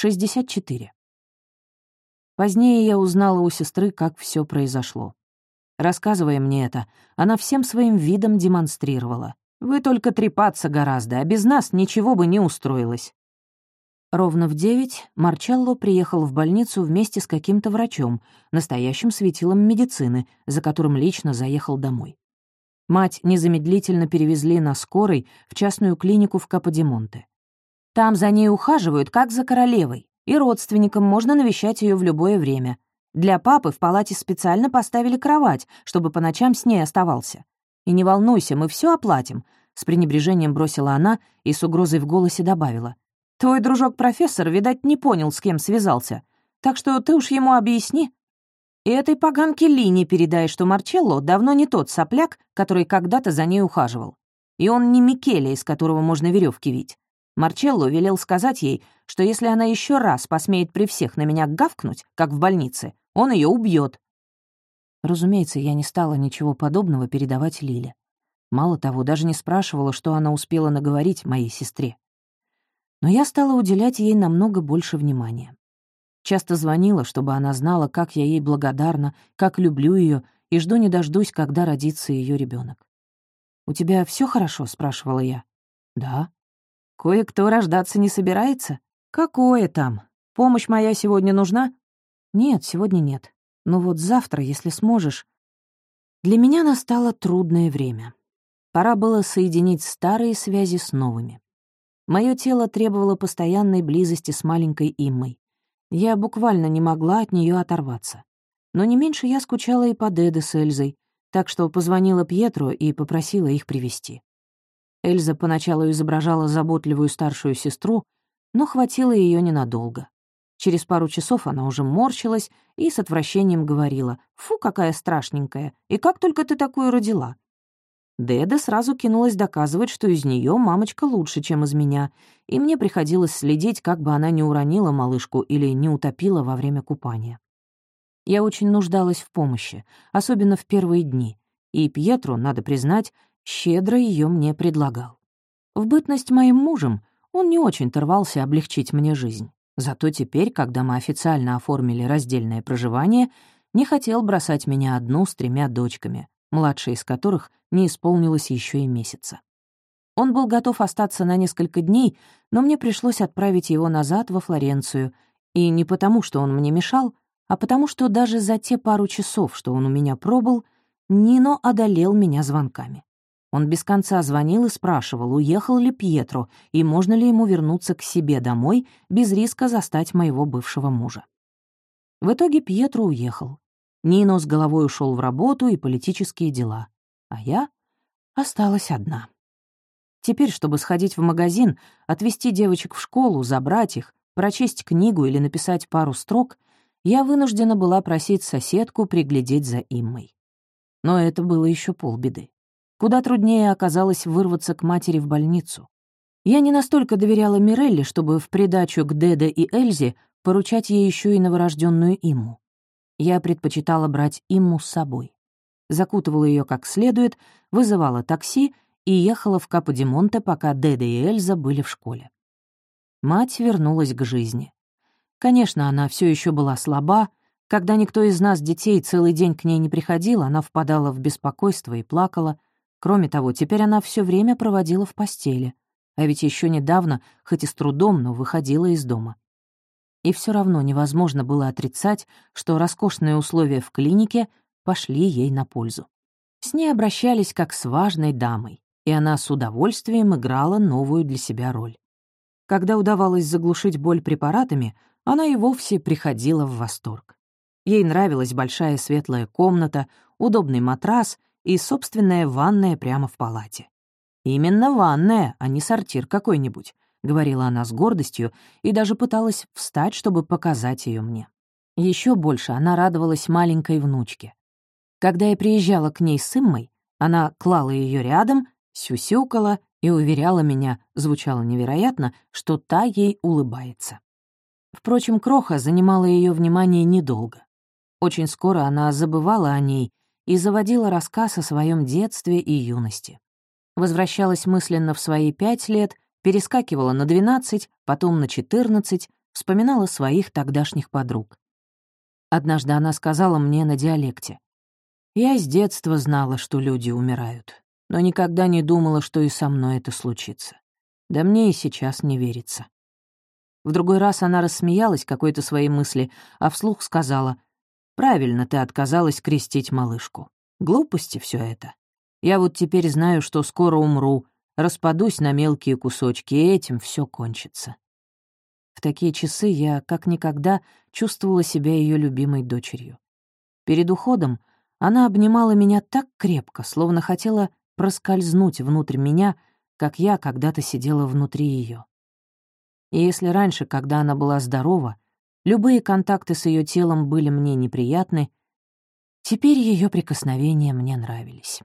64. Позднее я узнала у сестры, как все произошло. Рассказывая мне это, она всем своим видом демонстрировала. «Вы только трепаться гораздо, а без нас ничего бы не устроилось». Ровно в девять Марчелло приехал в больницу вместе с каким-то врачом, настоящим светилом медицины, за которым лично заехал домой. Мать незамедлительно перевезли на скорой в частную клинику в Каподимонте. Там за ней ухаживают, как за королевой, и родственникам можно навещать ее в любое время. Для папы в палате специально поставили кровать, чтобы по ночам с ней оставался. И не волнуйся, мы все оплатим», — с пренебрежением бросила она и с угрозой в голосе добавила. «Твой дружок-профессор, видать, не понял, с кем связался. Так что ты уж ему объясни. И этой поганке Лине передай, что Марчелло давно не тот сопляк, который когда-то за ней ухаживал. И он не Микеле, из которого можно веревки вить. Марчелло велел сказать ей, что если она еще раз посмеет при всех на меня гавкнуть, как в больнице, он ее убьет. Разумеется, я не стала ничего подобного передавать Лиле. Мало того, даже не спрашивала, что она успела наговорить моей сестре. Но я стала уделять ей намного больше внимания. Часто звонила, чтобы она знала, как я ей благодарна, как люблю ее и жду не дождусь, когда родится ее ребенок. «У тебя все хорошо?» — спрашивала я. «Да», Кое-кто рождаться не собирается? Какое там? Помощь моя сегодня нужна? Нет, сегодня нет. Но вот завтра, если сможешь. Для меня настало трудное время. Пора было соединить старые связи с новыми. Мое тело требовало постоянной близости с маленькой Иммой. Я буквально не могла от нее оторваться. Но не меньше я скучала и по Деде с Эльзой, так что позвонила Пьетру и попросила их привести. Эльза поначалу изображала заботливую старшую сестру, но хватило ее ненадолго. Через пару часов она уже морщилась и с отвращением говорила «Фу, какая страшненькая, и как только ты такую родила?» Деда сразу кинулась доказывать, что из нее мамочка лучше, чем из меня, и мне приходилось следить, как бы она не уронила малышку или не утопила во время купания. Я очень нуждалась в помощи, особенно в первые дни, и Пьетру, надо признать, щедро ее мне предлагал. В бытность моим мужем он не очень торвался облегчить мне жизнь. Зато теперь, когда мы официально оформили раздельное проживание, не хотел бросать меня одну с тремя дочками, младшая из которых не исполнилось еще и месяца. Он был готов остаться на несколько дней, но мне пришлось отправить его назад во Флоренцию, и не потому, что он мне мешал, а потому что даже за те пару часов, что он у меня пробыл, Нино одолел меня звонками. Он без конца звонил и спрашивал, уехал ли Пьетро и можно ли ему вернуться к себе домой без риска застать моего бывшего мужа. В итоге Пьетро уехал. Нино с головой ушел в работу и политические дела, а я осталась одна. Теперь, чтобы сходить в магазин, отвезти девочек в школу, забрать их, прочесть книгу или написать пару строк, я вынуждена была просить соседку приглядеть за Иммой. Но это было еще полбеды. Куда труднее оказалось вырваться к матери в больницу. Я не настолько доверяла Мирелле, чтобы в придачу к Деде и Эльзе поручать ей еще и новорожденную Имму. Я предпочитала брать Имму с собой. Закутывала ее как следует, вызывала такси и ехала в Каподимонте, пока Деда и Эльза были в школе. Мать вернулась к жизни. Конечно, она все еще была слаба. Когда никто из нас, детей, целый день к ней не приходил, она впадала в беспокойство и плакала — Кроме того, теперь она все время проводила в постели, а ведь еще недавно, хоть и с трудом, но выходила из дома. И все равно невозможно было отрицать, что роскошные условия в клинике пошли ей на пользу. С ней обращались как с важной дамой, и она с удовольствием играла новую для себя роль. Когда удавалось заглушить боль препаратами, она и вовсе приходила в восторг. Ей нравилась большая светлая комната, удобный матрас и собственная ванная прямо в палате. «Именно ванная, а не сортир какой-нибудь», — говорила она с гордостью и даже пыталась встать, чтобы показать ее мне. Еще больше она радовалась маленькой внучке. Когда я приезжала к ней с Иммой, она клала ее рядом, сюсюкала и уверяла меня, звучало невероятно, что та ей улыбается. Впрочем, Кроха занимала ее внимание недолго. Очень скоро она забывала о ней и заводила рассказ о своем детстве и юности. Возвращалась мысленно в свои пять лет, перескакивала на двенадцать, потом на четырнадцать, вспоминала своих тогдашних подруг. Однажды она сказала мне на диалекте. «Я с детства знала, что люди умирают, но никогда не думала, что и со мной это случится. Да мне и сейчас не верится». В другой раз она рассмеялась какой-то своей мысли, а вслух сказала, «Правильно ты отказалась крестить малышку. Глупости все это. Я вот теперь знаю, что скоро умру, распадусь на мелкие кусочки, и этим все кончится». В такие часы я, как никогда, чувствовала себя ее любимой дочерью. Перед уходом она обнимала меня так крепко, словно хотела проскользнуть внутрь меня, как я когда-то сидела внутри ее. И если раньше, когда она была здорова, любые контакты с ее телом были мне неприятны, теперь ее прикосновения мне нравились.